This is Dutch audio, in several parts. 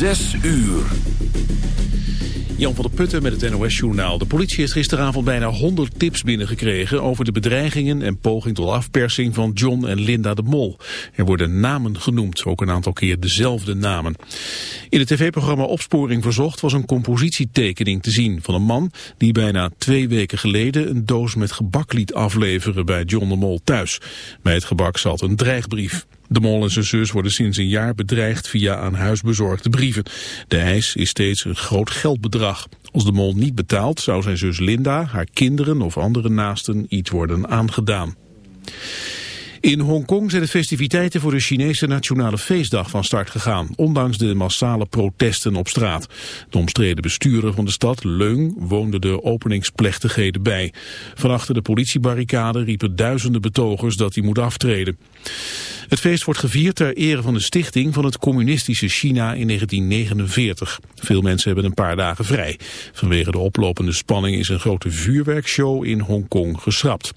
Zes uur. Jan van der Putten met het NOS-journaal. De politie heeft gisteravond bijna 100 tips binnengekregen... over de bedreigingen en poging tot afpersing van John en Linda de Mol. Er worden namen genoemd, ook een aantal keer dezelfde namen. In het tv-programma Opsporing Verzocht was een compositietekening te zien... van een man die bijna twee weken geleden een doos met gebak liet afleveren... bij John de Mol thuis. Bij het gebak zat een dreigbrief. De mol en zijn zus worden sinds een jaar bedreigd via aan huis bezorgde brieven. De eis is steeds een groot geldbedrag. Als de mol niet betaalt, zou zijn zus Linda, haar kinderen of andere naasten iets worden aangedaan. In Hongkong zijn de festiviteiten voor de Chinese Nationale Feestdag van start gegaan, ondanks de massale protesten op straat. De omstreden bestuurder van de stad, Leung, woonde de openingsplechtigheden bij. Van achter de politiebarricade riepen duizenden betogers dat hij moet aftreden. Het feest wordt gevierd ter ere van de stichting van het communistische China in 1949. Veel mensen hebben een paar dagen vrij. Vanwege de oplopende spanning is een grote vuurwerkshow in Hongkong geschrapt.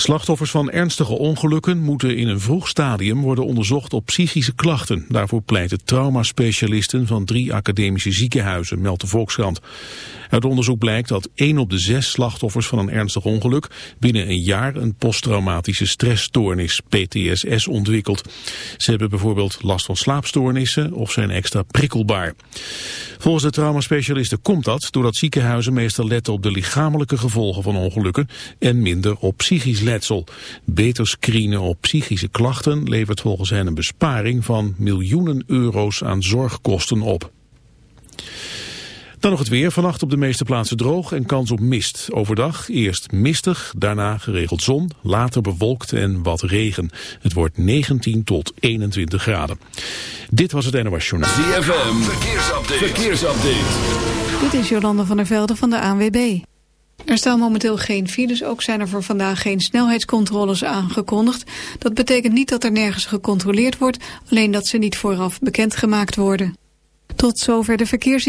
Slachtoffers van ernstige ongelukken moeten in een vroeg stadium worden onderzocht op psychische klachten. Daarvoor pleiten traumaspecialisten van drie academische ziekenhuizen, meldt de Volkskrant. Uit onderzoek blijkt dat 1 op de 6 slachtoffers van een ernstig ongeluk binnen een jaar een posttraumatische stressstoornis, PTSS, ontwikkelt. Ze hebben bijvoorbeeld last van slaapstoornissen of zijn extra prikkelbaar. Volgens de traumaspecialisten komt dat doordat ziekenhuizen meestal letten op de lichamelijke gevolgen van ongelukken en minder op psychisch letsel. Beter screenen op psychische klachten levert volgens hen een besparing van miljoenen euro's aan zorgkosten op. Dan nog het weer. Vannacht op de meeste plaatsen droog en kans op mist. Overdag eerst mistig, daarna geregeld zon, later bewolkt en wat regen. Het wordt 19 tot 21 graden. Dit was het NOS Journaal. ZFM, verkeersupdate. verkeersupdate. Dit is Jolanda van der Velde van de ANWB. Er staan momenteel geen files, ook zijn er voor vandaag geen snelheidscontroles aangekondigd. Dat betekent niet dat er nergens gecontroleerd wordt, alleen dat ze niet vooraf bekendgemaakt worden. Tot zover de verkeers...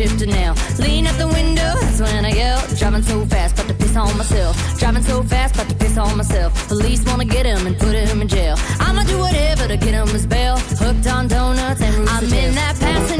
shifter now. Lean out the window, that's when I yell. Driving so fast, about to piss on myself. Driving so fast, about to piss on myself. Police wanna get him and put him in jail. I'ma do whatever to get him his bail. Hooked on donuts and I'm in that passenger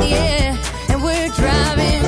and we're driving.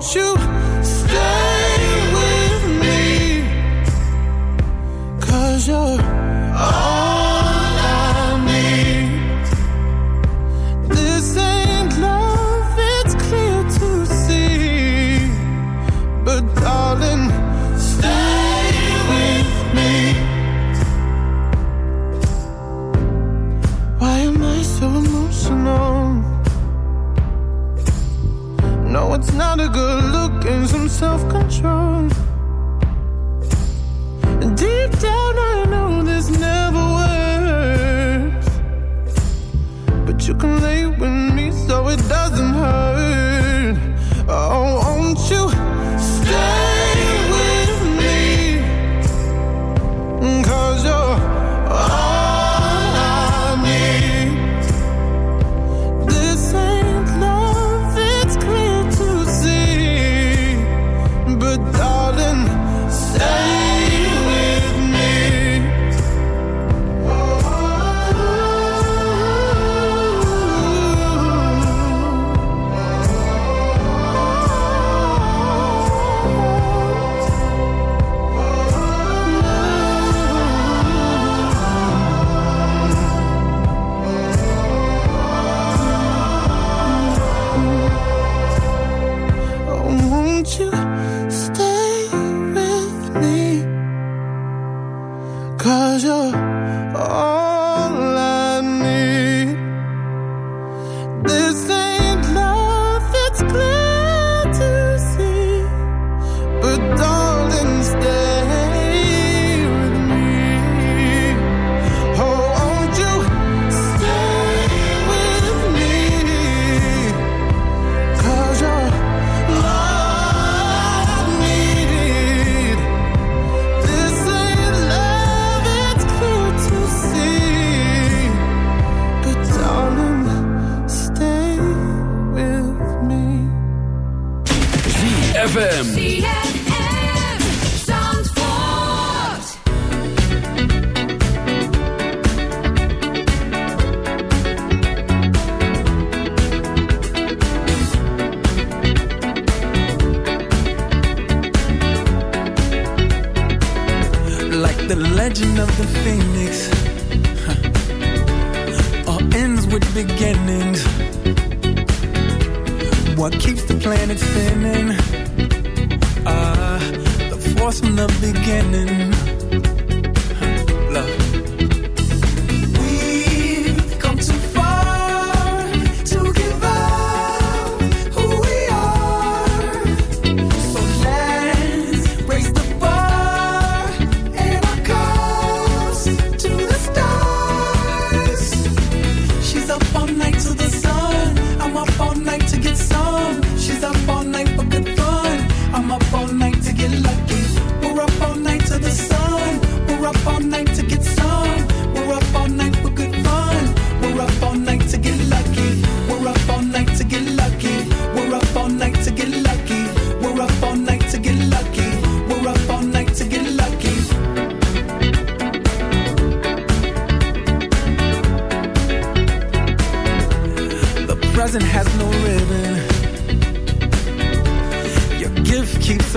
Shoot. you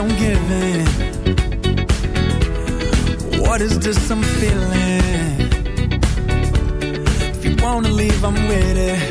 I'm giving? What is this I'm feeling? If you wanna leave, I'm with it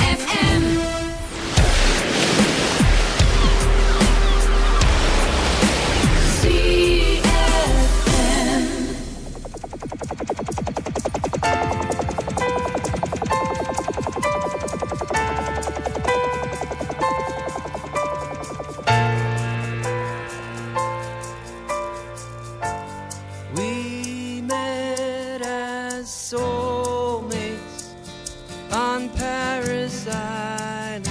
on Paris Island.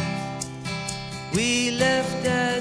We left as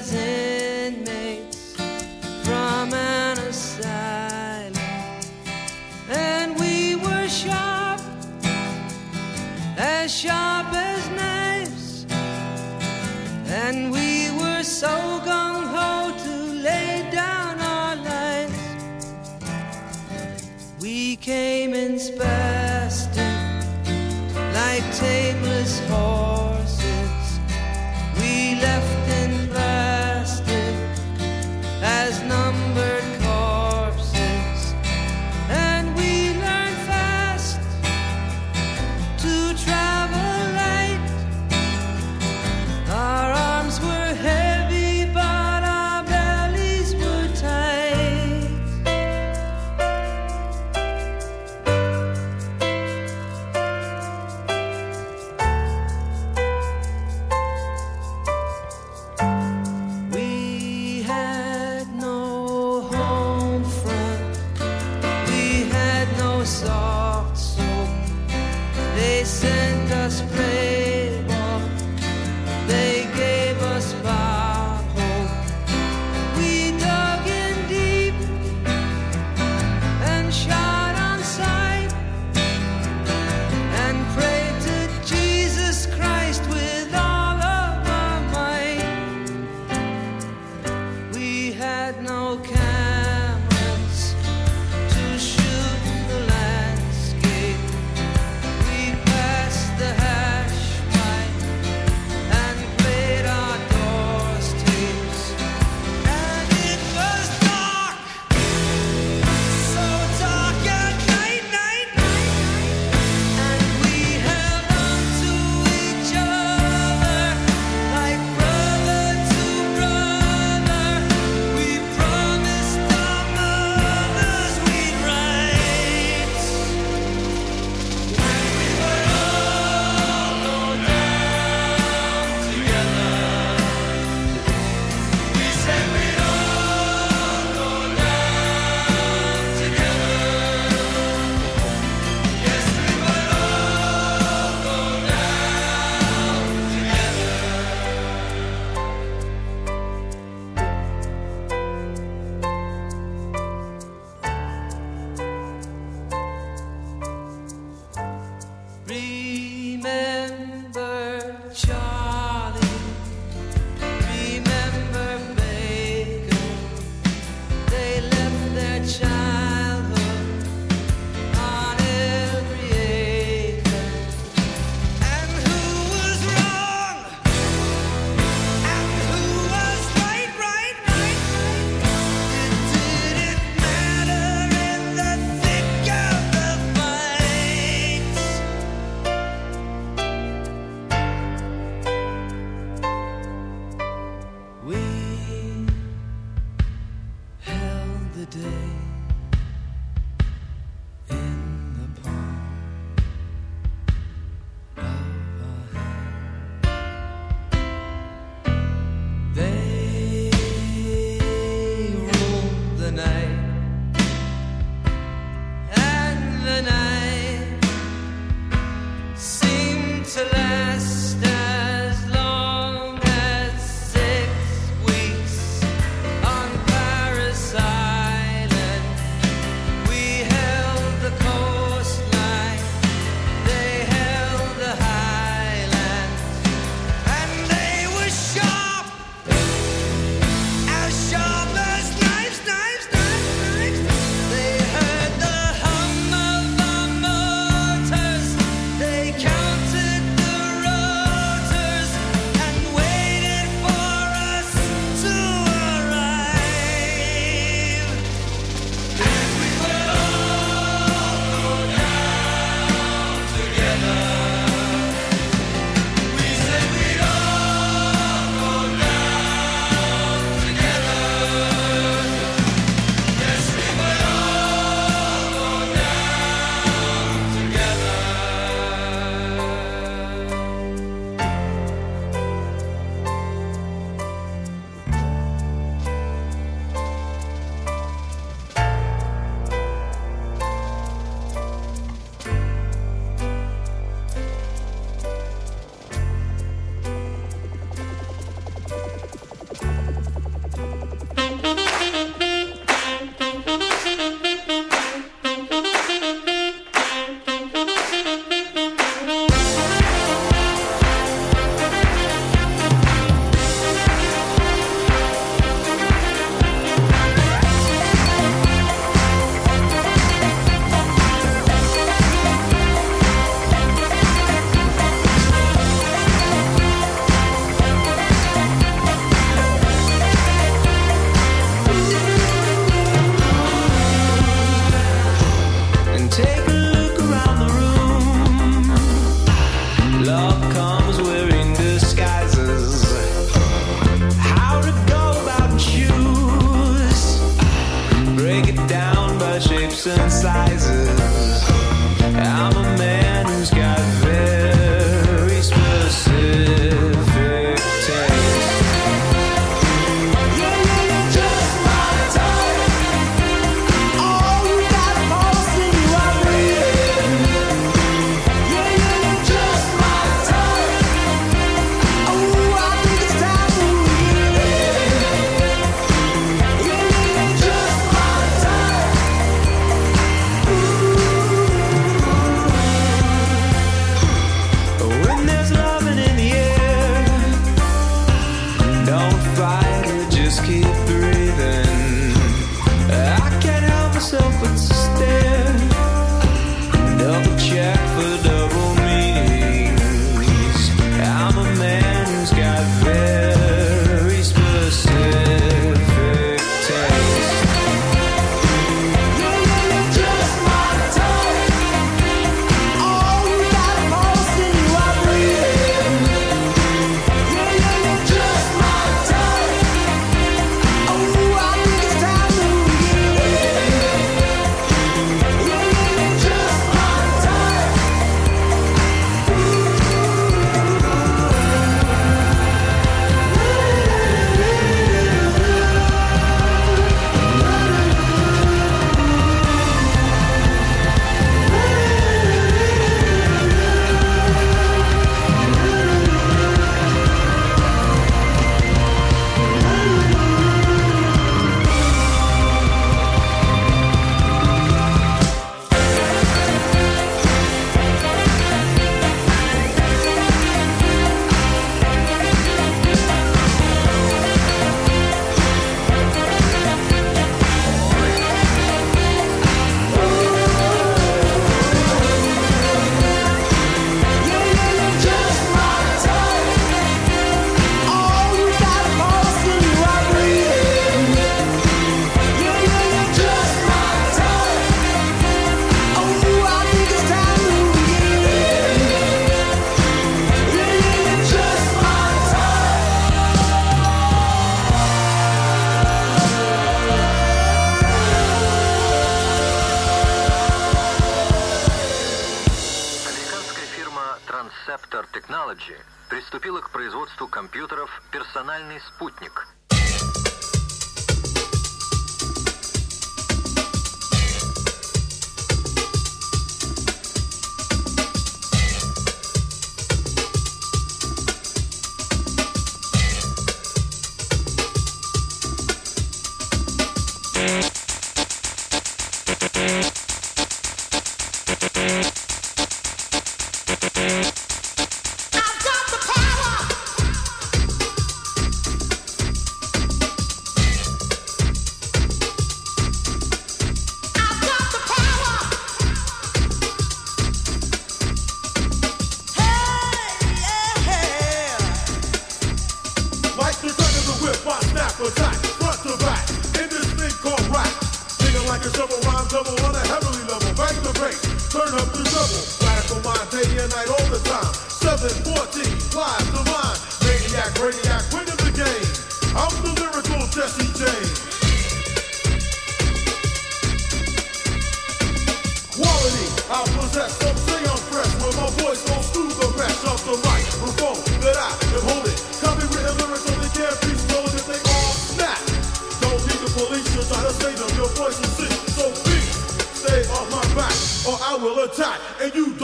Turn up the double. Radical mind day and night all the time. 714, live divine. Maniac, radiac,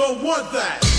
don't want that.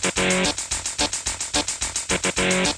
Thank you.